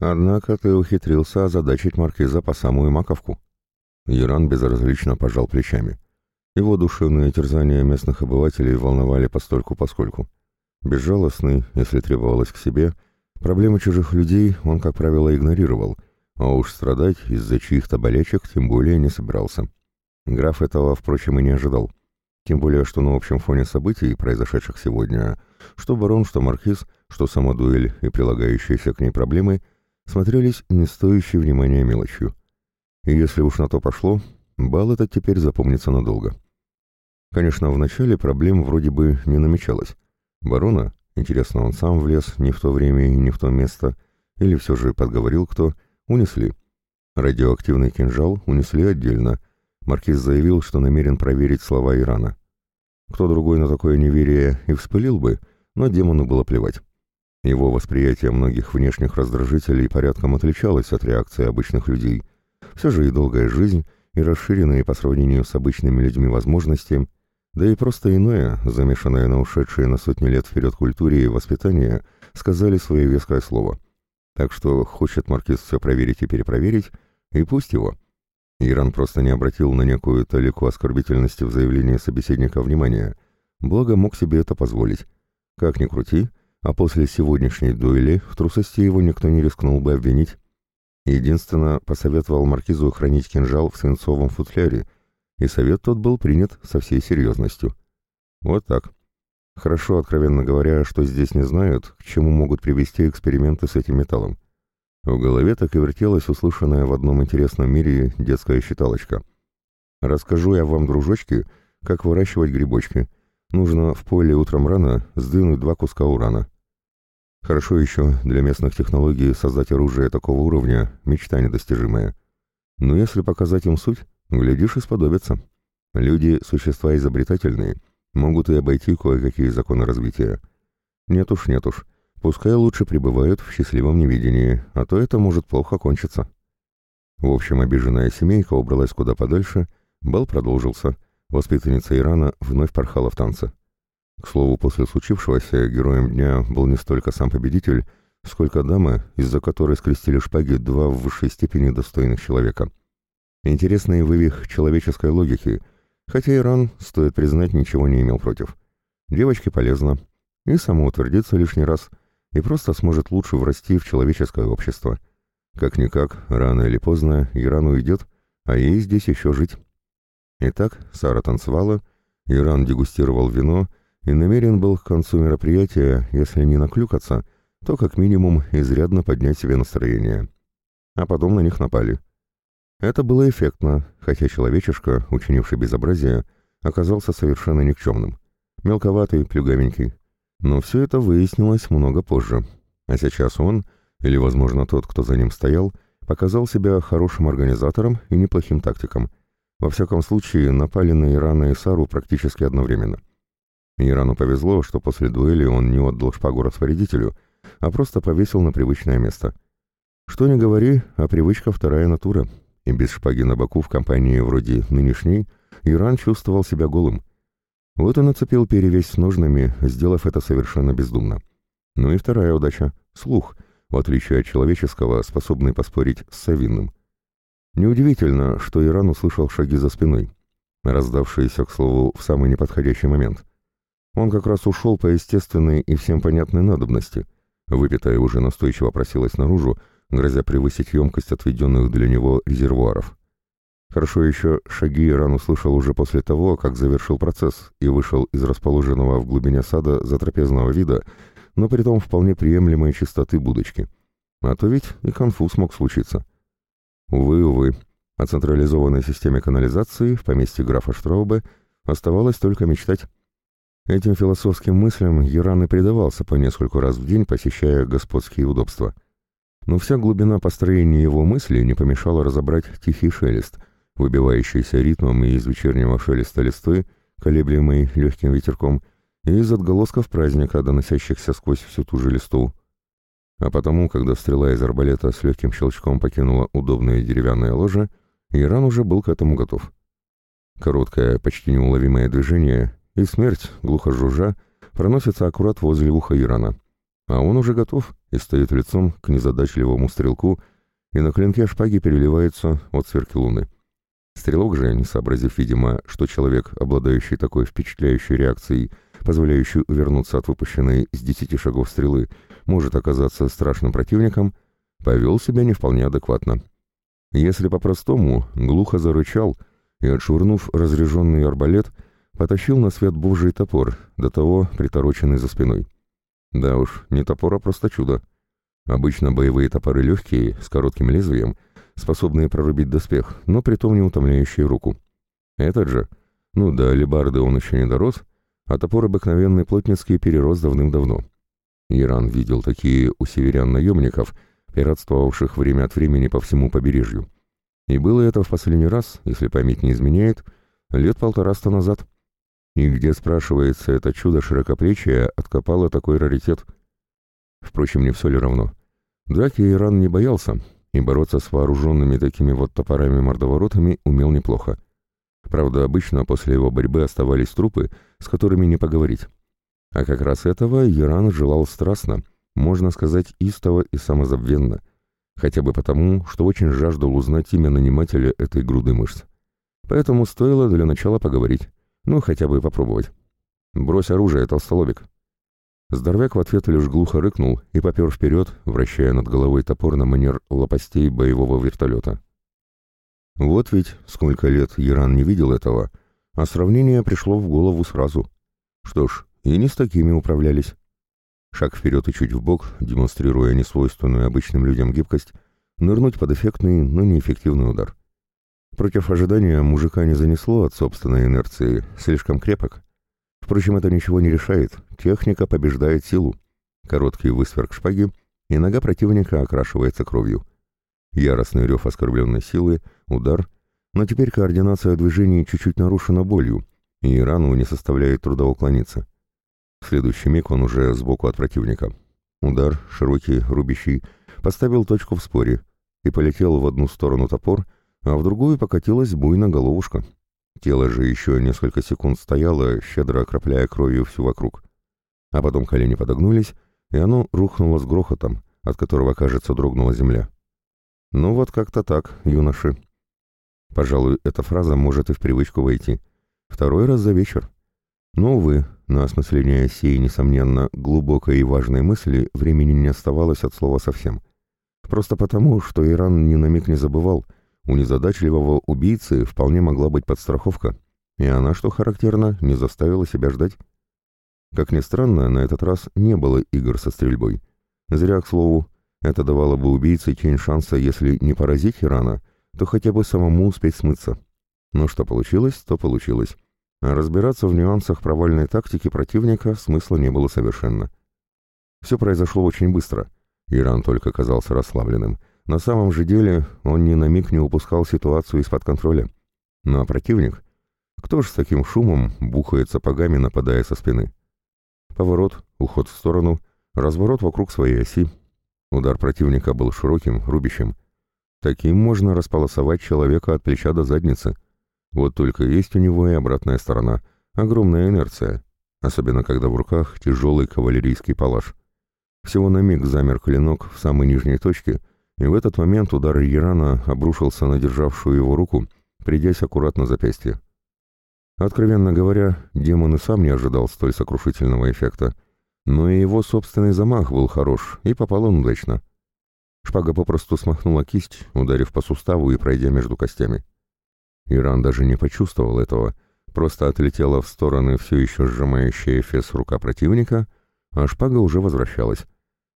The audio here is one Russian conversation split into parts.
Однако ты ухитрился озадачить маркиза по самую маковку. Иран безразлично пожал плечами. Его душевные терзания местных обывателей волновали постольку-поскольку. Безжалостный, если требовалось к себе, проблемы чужих людей он, как правило, игнорировал, а уж страдать из-за чьих-то болячек тем более не собирался. Граф этого, впрочем, и не ожидал. Тем более, что на общем фоне событий, произошедших сегодня, что барон, что маркиз, что сама дуэль и прилагающиеся к ней проблемы смотрелись не стоящей внимания мелочью. И если уж на то пошло, бал этот теперь запомнится надолго. Конечно, вначале проблем вроде бы не намечалось. Барона, интересно, он сам влез не в то время и не в то место, или все же подговорил кто, унесли. Радиоактивный кинжал унесли отдельно. Маркиз заявил, что намерен проверить слова Ирана. Кто другой на такое неверие и вспылил бы, но демону было плевать. Его восприятие многих внешних раздражителей порядком отличалось от реакции обычных людей. Все же и долгая жизнь, и расширенные по сравнению с обычными людьми возможности, да и просто иное, замешанное на ушедшие на сотни лет вперед культуре и воспитание, сказали свое веское слово. Так что хочет маркиз все проверить и перепроверить, и пусть его. Иран просто не обратил на некую толику оскорбительности в заявлении собеседника внимания, благо мог себе это позволить. Как ни крути, а после сегодняшней дуэли в трусости его никто не рискнул бы обвинить. Единственно, посоветовал маркизу хранить кинжал в свинцовом футляре, и совет тот был принят со всей серьезностью. Вот так. Хорошо, откровенно говоря, что здесь не знают, к чему могут привести эксперименты с этим металлом. В голове так и вертелась услышанная в одном интересном мире детская считалочка. «Расскажу я вам, дружочки, как выращивать грибочки», Нужно в поле утром рано сдвинуть два куска урана. Хорошо еще для местных технологий создать оружие такого уровня – мечта недостижимая. Но если показать им суть, глядишь и сподобится. Люди – существа изобретательные, могут и обойти кое-какие законы развития. Нет уж, нет уж, пускай лучше пребывают в счастливом невидении, а то это может плохо кончиться. В общем, обиженная семейка убралась куда подальше, бал продолжился – Воспитанница Ирана вновь порхала в танце. К слову, после случившегося героем дня был не столько сам победитель, сколько дама, из-за которой скрестили шпаги два в высшей степени достойных человека. Интересный вывих человеческой логики, хотя Иран, стоит признать, ничего не имел против. Девочке полезно, и самоутвердиться лишний раз, и просто сможет лучше врасти в человеческое общество. Как-никак, рано или поздно Иран уйдет, а ей здесь еще жить. Итак, Сара танцевала, Иран дегустировал вино и намерен был к концу мероприятия, если не наклюкаться, то как минимум изрядно поднять себе настроение. А потом на них напали. Это было эффектно, хотя человечишка, учинивший безобразие, оказался совершенно никчемным. Мелковатый, плюгавенький. Но все это выяснилось много позже. А сейчас он, или, возможно, тот, кто за ним стоял, показал себя хорошим организатором и неплохим тактиком – во всяком случае, напали на Ирана и Сару практически одновременно. Ирану повезло, что после дуэли он не отдал шпагу распорядителю, а просто повесил на привычное место. Что ни говори, а привычка вторая натура, и без шпаги на боку в компании вроде нынешней Иран чувствовал себя голым. Вот он нацепил перевесь с ножными, сделав это совершенно бездумно. Ну и вторая удача — слух, в отличие от человеческого, способный поспорить с Савинным. Неудивительно, что Иран услышал шаги за спиной, раздавшиеся, к слову, в самый неподходящий момент. Он как раз ушел по естественной и всем понятной надобности. Выпитая уже настойчиво просилась наружу, грозя превысить емкость отведенных для него резервуаров. Хорошо еще шаги Иран услышал уже после того, как завершил процесс и вышел из расположенного в глубине сада затрапезного вида, но при том вполне приемлемой чистоты будочки. А то ведь и конфуз мог случиться. Увы, увы, о централизованной системе канализации в поместье графа Штраубе оставалось только мечтать. Этим философским мыслям Яран и предавался по нескольку раз в день, посещая господские удобства. Но вся глубина построения его мысли не помешала разобрать тихий шелест, выбивающийся ритмом из вечернего шелеста листы, колеблемый легким ветерком, и из отголосков праздника, доносящихся сквозь всю ту же листу. А потому, когда стрела из арбалета с легким щелчком покинула удобное деревянное ложе, Иран уже был к этому готов. Короткое, почти неуловимое движение, и смерть, глухо жужжа, проносится аккурат возле уха Ирана. А он уже готов и стоит лицом к незадачливому стрелку, и на клинке шпаги переливается от сверки луны. Стрелок же, не сообразив, видимо, что человек, обладающий такой впечатляющей реакцией, позволяющей увернуться от выпущенной с десяти шагов стрелы, может оказаться страшным противником, повел себя не вполне адекватно. Если по-простому, глухо зарычал и, отшвырнув разряженный арбалет, потащил на свет божий топор, до того притороченный за спиной. Да уж, не топор, а просто чудо. Обычно боевые топоры легкие, с коротким лезвием, способные прорубить доспех, но притом не утомляющие руку. Этот же, ну да, алебарды он еще не дорос, а топор обыкновенный плотницкий перерос давным-давно. Иран видел такие у северян-наемников, пиратствовавших время от времени по всему побережью. И было это в последний раз, если память не изменяет, лет полтораста назад. И где, спрашивается, это чудо широкоплечия откопало такой раритет? Впрочем, не все ли равно. Драки Иран не боялся, и бороться с вооруженными такими вот топорами-мордоворотами умел неплохо. Правда, обычно после его борьбы оставались трупы, с которыми не поговорить. А как раз этого Иран желал страстно, можно сказать, истово и самозабвенно, хотя бы потому, что очень жаждал узнать имя нанимателя этой груды мышц. Поэтому стоило для начала поговорить, ну, хотя бы попробовать. «Брось оружие, толстолобик». Здоровяк в ответ лишь глухо рыкнул и попер вперед, вращая над головой топор на манер лопастей боевого вертолета. Вот ведь сколько лет Иран не видел этого, а сравнение пришло в голову сразу. Что ж, и не с такими управлялись. Шаг вперед и чуть вбок, демонстрируя несвойственную обычным людям гибкость, нырнуть под эффектный, но неэффективный удар. Против ожидания мужика не занесло от собственной инерции, слишком крепок. Впрочем, это ничего не решает, техника побеждает силу. Короткий высверк шпаги, и нога противника окрашивается кровью. Яростный рев оскорбленной силы, удар, но теперь координация движений чуть-чуть нарушена болью, и рану не составляет труда уклониться. В следующий миг он уже сбоку от противника. Удар, широкий, рубящий, поставил точку в споре и полетел в одну сторону топор, а в другую покатилась буйно головушка. Тело же еще несколько секунд стояло, щедро окропляя кровью всю вокруг. А потом колени подогнулись, и оно рухнуло с грохотом, от которого, кажется, дрогнула земля. Ну вот как-то так, юноши. Пожалуй, эта фраза может и в привычку войти. Второй раз за вечер. Но, увы, на осмысление сей, несомненно, глубокой и важной мысли времени не оставалось от слова совсем. Просто потому, что Иран ни на миг не забывал, у незадачливого убийцы вполне могла быть подстраховка, и она, что характерно, не заставила себя ждать. Как ни странно, на этот раз не было игр со стрельбой. Зря, к слову, это давало бы убийце тень шанса, если не поразить Ирана, то хотя бы самому успеть смыться. Но что получилось, то получилось. А разбираться в нюансах провальной тактики противника смысла не было совершенно. Все произошло очень быстро. Иран только казался расслабленным. На самом же деле он ни на миг не упускал ситуацию из-под контроля. Ну а противник? Кто ж с таким шумом бухает сапогами, нападая со спины? Поворот, уход в сторону, разворот вокруг своей оси. Удар противника был широким, рубящим. Таким можно располосовать человека от плеча до задницы — вот только есть у него и обратная сторона. Огромная инерция. Особенно, когда в руках тяжелый кавалерийский палаш. Всего на миг замер клинок в самой нижней точке, и в этот момент удар Ирана обрушился на державшую его руку, придясь аккуратно запястье. Откровенно говоря, демон и сам не ожидал столь сокрушительного эффекта, но и его собственный замах был хорош, и попал он удачно. Шпага попросту смахнула кисть, ударив по суставу и пройдя между костями. Иран даже не почувствовал этого, просто отлетела в стороны все еще сжимающая эфес рука противника, а шпага уже возвращалась,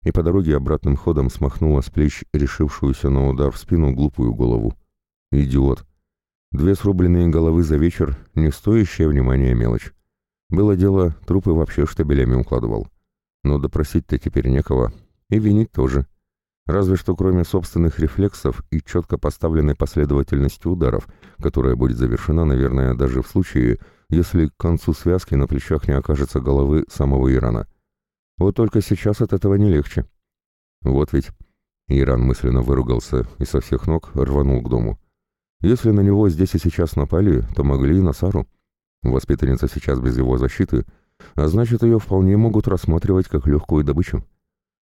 и по дороге обратным ходом смахнула с плеч решившуюся на удар в спину глупую голову. Идиот. Две срубленные головы за вечер, не стоящая внимания мелочь. Было дело, трупы вообще штабелями укладывал. Но допросить-то теперь некого, и винить тоже. Разве что кроме собственных рефлексов и четко поставленной последовательности ударов, которая будет завершена, наверное, даже в случае, если к концу связки на плечах не окажется головы самого Ирана. Вот только сейчас от этого не легче. Вот ведь. Иран мысленно выругался и со всех ног рванул к дому. Если на него здесь и сейчас напали, то могли и на Сару. Воспитанница сейчас без его защиты, а значит, ее вполне могут рассматривать как легкую добычу.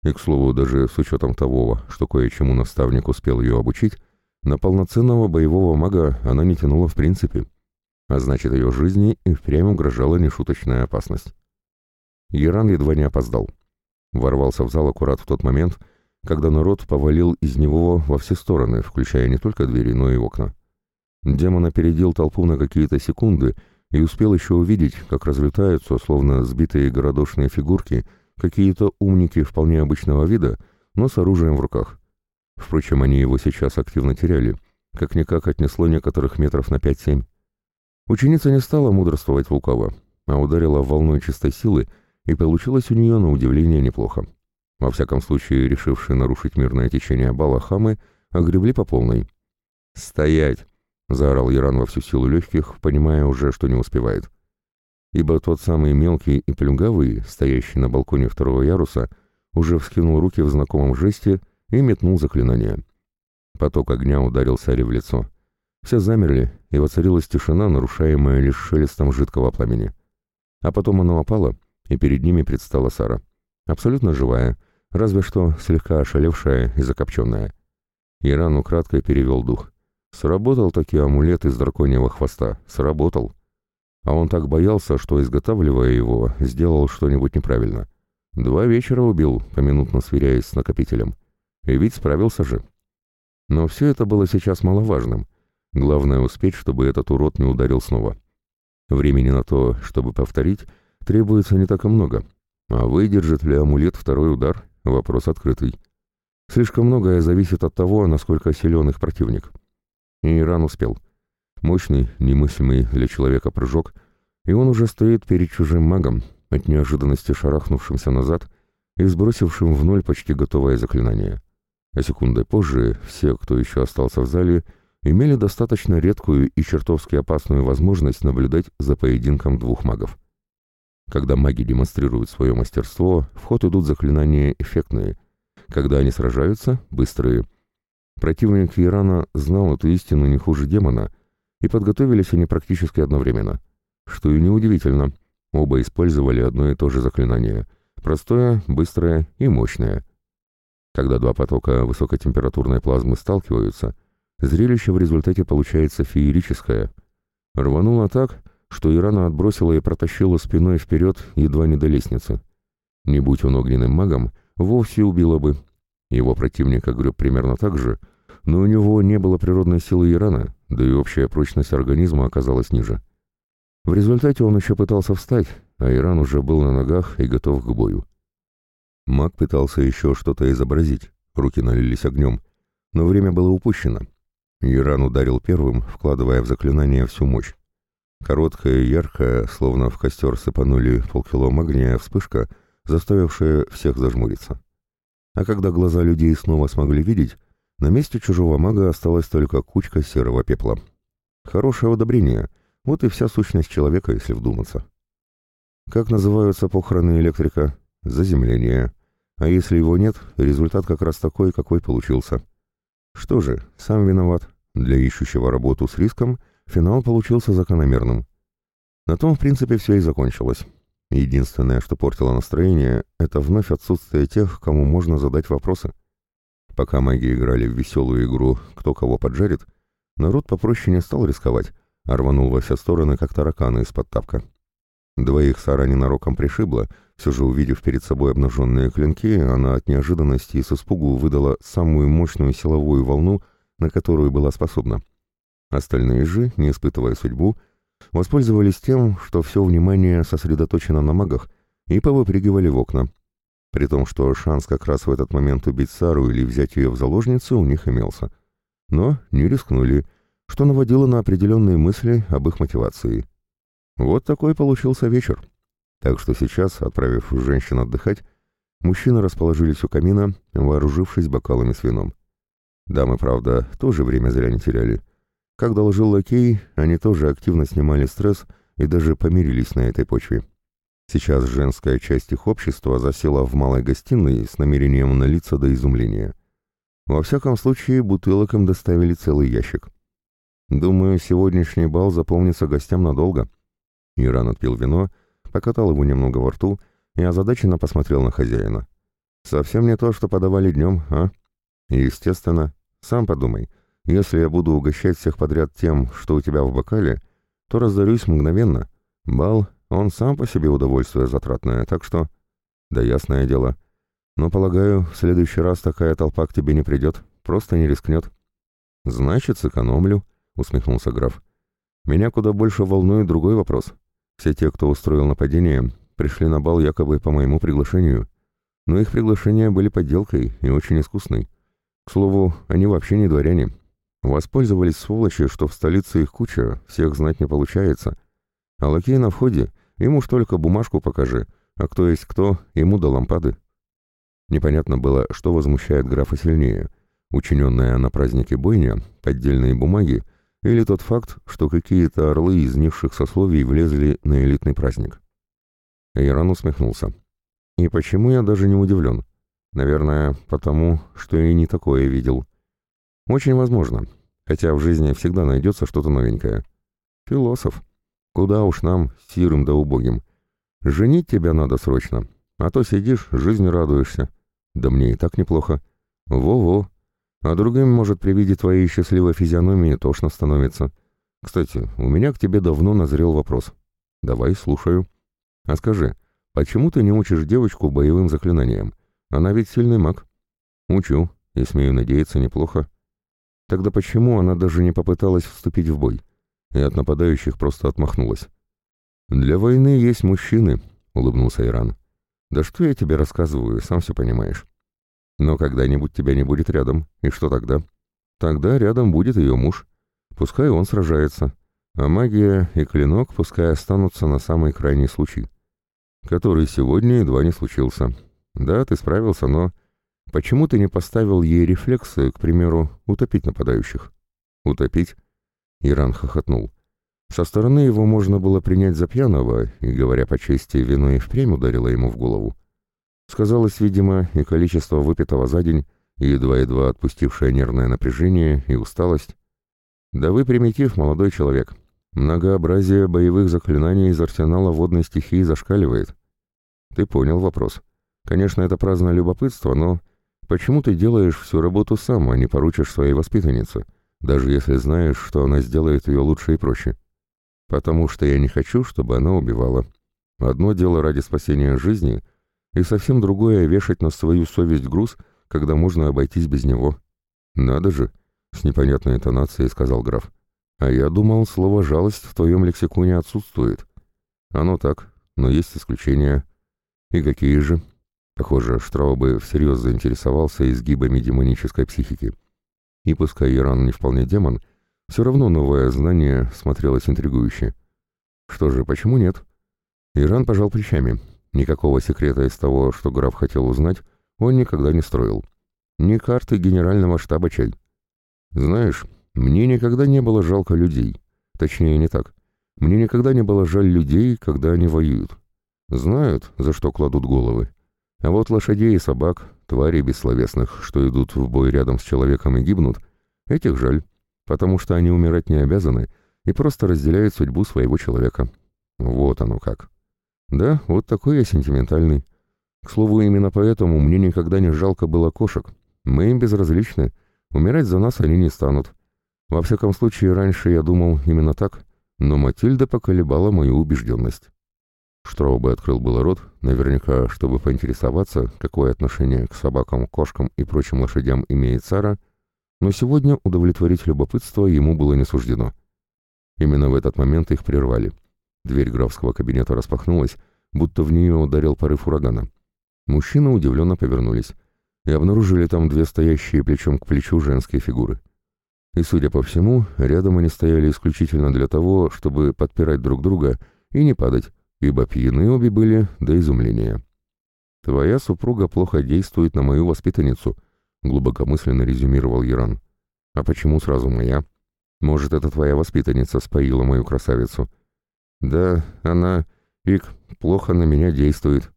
И, к слову, даже с учетом того, что кое-чему наставник успел ее обучить, на полноценного боевого мага она не тянула в принципе, а значит, ее жизни и впрямь угрожала нешуточная опасность. Яран едва не опоздал. Ворвался в зал аккурат в тот момент, когда народ повалил из него во все стороны, включая не только двери, но и окна. Демон опередил толпу на какие-то секунды и успел еще увидеть, как разлетаются, словно сбитые городошные фигурки, какие-то умники вполне обычного вида, но с оружием в руках. Впрочем, они его сейчас активно теряли, как-никак отнесло некоторых метров на 5-7. Ученица не стала мудрствовать лукаво, а ударила волной чистой силы, и получилось у нее на удивление неплохо. Во всяком случае, решившие нарушить мирное течение бала хамы, огребли по полной. «Стоять!» — заорал Яран во всю силу легких, понимая уже, что не успевает. Ибо тот самый мелкий и плюгавый, стоящий на балконе второго яруса, уже вскинул руки в знакомом жесте и метнул заклинание. Поток огня ударил Саре в лицо. Все замерли, и воцарилась тишина, нарушаемая лишь шелестом жидкого пламени. А потом оно опало, и перед ними предстала Сара. Абсолютно живая, разве что слегка ошалевшая и закопченная. Иран украдкой перевел дух. Сработал таки амулет из драконьего хвоста. Сработал. А он так боялся, что, изготавливая его, сделал что-нибудь неправильно. Два вечера убил, поминутно сверяясь с накопителем. И ведь справился же. Но все это было сейчас маловажным. Главное успеть, чтобы этот урод не ударил снова. Времени на то, чтобы повторить, требуется не так и много. А выдержит ли амулет второй удар – вопрос открытый. Слишком многое зависит от того, насколько силен их противник. И Иран успел. Мощный, немыслимый для человека прыжок, и он уже стоит перед чужим магом, от неожиданности шарахнувшимся назад и сбросившим в ноль почти готовое заклинание а секундой позже все, кто еще остался в зале, имели достаточно редкую и чертовски опасную возможность наблюдать за поединком двух магов. Когда маги демонстрируют свое мастерство, в ход идут заклинания эффектные. Когда они сражаются — быстрые. Противник Ирана знал эту истину не хуже демона, и подготовились они практически одновременно. Что и неудивительно, оба использовали одно и то же заклинание — простое, быстрое и мощное — когда два потока высокотемпературной плазмы сталкиваются, зрелище в результате получается феерическое. Рвануло так, что Ирана отбросила и протащила спиной вперед едва не до лестницы. Не будь он огненным магом, вовсе убило бы. Его противник огреб примерно так же, но у него не было природной силы Ирана, да и общая прочность организма оказалась ниже. В результате он еще пытался встать, а Иран уже был на ногах и готов к бою. Маг пытался еще что-то изобразить, руки налились огнем, но время было упущено. Иран ударил первым, вкладывая в заклинание всю мощь. Короткая и яркая, словно в костер сыпанули полкило магния вспышка, заставившая всех зажмуриться. А когда глаза людей снова смогли видеть, на месте чужого мага осталась только кучка серого пепла. Хорошее удобрение, вот и вся сущность человека, если вдуматься. Как называются похороны электрика? Заземление. А если его нет, результат как раз такой, какой получился. Что же, сам виноват. Для ищущего работу с риском финал получился закономерным. На том, в принципе, все и закончилось. Единственное, что портило настроение, это вновь отсутствие тех, кому можно задать вопросы. Пока маги играли в веселую игру «Кто кого поджарит», народ попроще не стал рисковать, а рванул во все стороны, как тараканы из-под тапка. Двоих Сара ненароком пришибла, все же увидев перед собой обнаженные клинки, она от неожиданности и с испугу выдала самую мощную силовую волну, на которую была способна. Остальные же, не испытывая судьбу, воспользовались тем, что все внимание сосредоточено на магах, и повыпрыгивали в окна. При том, что шанс как раз в этот момент убить Сару или взять ее в заложницу у них имелся. Но не рискнули, что наводило на определенные мысли об их мотивации. Вот такой получился вечер. Так что сейчас, отправив женщин отдыхать, мужчины расположились у камина, вооружившись бокалами с вином. Дамы, правда, тоже время зря не теряли. Как доложил лакей, они тоже активно снимали стресс и даже помирились на этой почве. Сейчас женская часть их общества засела в малой гостиной с намерением налиться до изумления. Во всяком случае, бутылок им доставили целый ящик. Думаю, сегодняшний бал запомнится гостям надолго. Иран отпил вино, покатал его немного во рту и озадаченно посмотрел на хозяина. Совсем не то, что подавали днем, а? естественно, сам подумай, если я буду угощать всех подряд тем, что у тебя в бокале, то раздарюсь мгновенно. Бал, он сам по себе удовольствие затратное, так что... Да ясное дело. Но, полагаю, в следующий раз такая толпа к тебе не придет, просто не рискнет. Значит, сэкономлю, усмехнулся граф. Меня куда больше волнует другой вопрос. Все те, кто устроил нападение, пришли на бал якобы по моему приглашению. Но их приглашения были подделкой и очень искусной. К слову, они вообще не дворяне. Воспользовались сволочи, что в столице их куча, всех знать не получается. А лакей на входе, ему уж только бумажку покажи, а кто есть кто, ему до лампады. Непонятно было, что возмущает графа сильнее. Учиненная на празднике бойня, поддельные бумаги или тот факт, что какие-то орлы из низших сословий влезли на элитный праздник. Иран усмехнулся. И почему я даже не удивлен? Наверное, потому, что и не такое видел. Очень возможно, хотя в жизни всегда найдется что-то новенькое. Философ. Куда уж нам, сирым да убогим. Женить тебя надо срочно, а то сидишь, жизни радуешься. Да мне и так неплохо. Во-во. А другим, может, при виде твоей счастливой физиономии тошно становится. Кстати, у меня к тебе давно назрел вопрос. Давай, слушаю. А скажи, почему ты не учишь девочку боевым заклинаниям? Она ведь сильный маг. Учу, и смею надеяться, неплохо. Тогда почему она даже не попыталась вступить в бой? И от нападающих просто отмахнулась. «Для войны есть мужчины», — улыбнулся Иран. «Да что я тебе рассказываю, сам все понимаешь. Но когда-нибудь тебя не будет рядом, и что тогда? Тогда рядом будет ее муж. Пускай он сражается, а магия и клинок пускай останутся на самый крайний случай, который сегодня едва не случился. Да, ты справился, но почему ты не поставил ей рефлексы, к примеру, утопить нападающих? Утопить? Иран хохотнул. Со стороны его можно было принять за пьяного, и, говоря по чести, вино и впрямь ударило ему в голову. Сказалось, видимо, и количество выпитого за день, и едва-едва отпустившее нервное напряжение и усталость. Да вы примитив, молодой человек. Многообразие боевых заклинаний из арсенала водной стихии зашкаливает. Ты понял вопрос. Конечно, это праздное любопытство, но почему ты делаешь всю работу сам, а не поручишь своей воспитаннице, даже если знаешь, что она сделает ее лучше и проще? Потому что я не хочу, чтобы она убивала. Одно дело ради спасения жизни, и совсем другое вешать на свою совесть груз, когда можно обойтись без него. Надо же, с непонятной интонацией сказал граф. А я думал, слово «жалость» в твоем лексиконе отсутствует. Оно так, но есть исключения. И какие же? Похоже, Штраубе всерьез заинтересовался изгибами демонической психики. И пускай Иран не вполне демон, все равно новое знание смотрелось интригующе. Что же, почему нет? Иран пожал плечами. Никакого секрета из того, что граф хотел узнать, он никогда не строил. Ни карты генерального штаба чай. Знаешь, мне никогда не было жалко людей. Точнее, не так. Мне никогда не было жаль людей, когда они воюют. Знают, за что кладут головы. А вот лошадей и собак, тварей бессловесных, что идут в бой рядом с человеком и гибнут, этих жаль, потому что они умирать не обязаны и просто разделяют судьбу своего человека. Вот оно как. Да, вот такой я сентиментальный. К слову, именно поэтому мне никогда не жалко было кошек. Мы им безразличны. Умирать за нас они не станут. Во всяком случае, раньше я думал именно так, но Матильда поколебала мою убежденность. Штраубе открыл было рот, наверняка, чтобы поинтересоваться, какое отношение к собакам, кошкам и прочим лошадям имеет Сара, но сегодня удовлетворить любопытство ему было не суждено. Именно в этот момент их прервали. Дверь графского кабинета распахнулась, будто в нее ударил порыв урагана. Мужчины удивленно повернулись и обнаружили там две стоящие плечом к плечу женские фигуры. И, судя по всему, рядом они стояли исключительно для того, чтобы подпирать друг друга и не падать, ибо пьяны обе были до изумления. «Твоя супруга плохо действует на мою воспитанницу», — глубокомысленно резюмировал Яран. «А почему сразу моя? Может, это твоя воспитанница споила мою красавицу?» «Да, она, Ик, плохо на меня действует».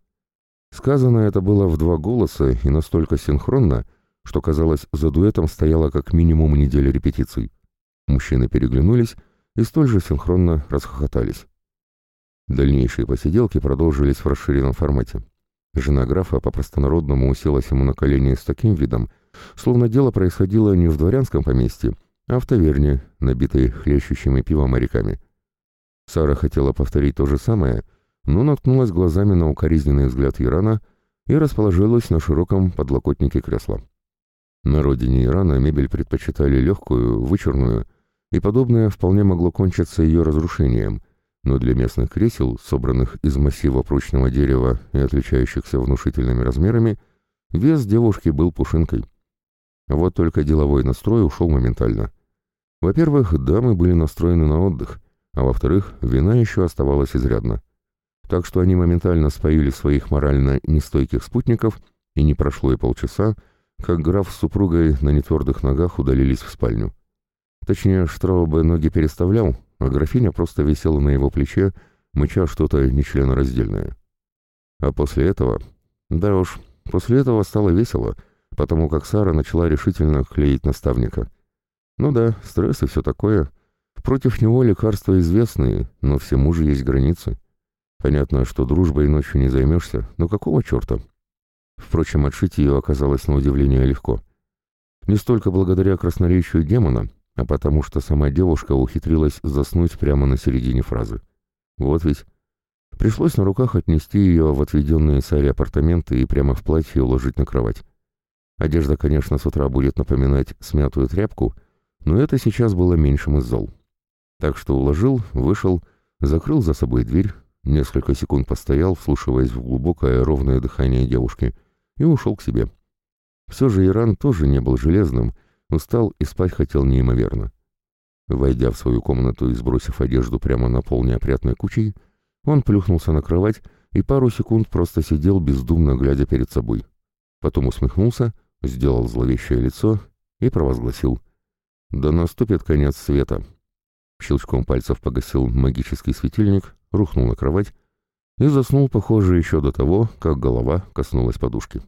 Сказано это было в два голоса и настолько синхронно, что, казалось, за дуэтом стояла как минимум неделя репетиций. Мужчины переглянулись и столь же синхронно расхохотались. Дальнейшие посиделки продолжились в расширенном формате. Жена графа по-простонародному уселась ему на колени с таким видом, словно дело происходило не в дворянском поместье, а в таверне, набитой хлещущими пивом моряками. Сара хотела повторить то же самое, но наткнулась глазами на укоризненный взгляд Ирана и расположилась на широком подлокотнике кресла. На родине Ирана мебель предпочитали легкую, вычурную, и подобное вполне могло кончиться ее разрушением — но для местных кресел, собранных из массива прочного дерева и отличающихся внушительными размерами, вес девушки был пушинкой. Вот только деловой настрой ушел моментально. Во-первых, дамы были настроены на отдых, а во-вторых, вина еще оставалась изрядно. Так что они моментально споили своих морально нестойких спутников, и не прошло и полчаса, как граф с супругой на нетвердых ногах удалились в спальню. Точнее, Штраубе ноги переставлял, а графиня просто висела на его плече, мыча что-то нечленораздельное. А после этого... Да уж, после этого стало весело, потому как Сара начала решительно клеить наставника. Ну да, стресс и все такое. Против него лекарства известные, но всему же есть границы. Понятно, что дружбой ночью не займешься, но какого черта? Впрочем, отшить ее оказалось на удивление легко. Не столько благодаря красноречию демона, а потому что сама девушка ухитрилась заснуть прямо на середине фразы. Вот ведь. Пришлось на руках отнести ее в отведенные Саре апартаменты и прямо в платье уложить на кровать. Одежда, конечно, с утра будет напоминать смятую тряпку, но это сейчас было меньшим из зол. Так что уложил, вышел, закрыл за собой дверь, несколько секунд постоял, вслушиваясь в глубокое ровное дыхание девушки, и ушел к себе. Все же Иран тоже не был железным, Устал и спать хотел неимоверно. Войдя в свою комнату и сбросив одежду прямо на пол неопрятной кучей, он плюхнулся на кровать и пару секунд просто сидел, бездумно глядя перед собой. Потом усмехнулся, сделал зловещее лицо и провозгласил «Да наступит конец света». Щелчком пальцев погасил магический светильник, рухнул на кровать и заснул, похоже, еще до того, как голова коснулась подушки.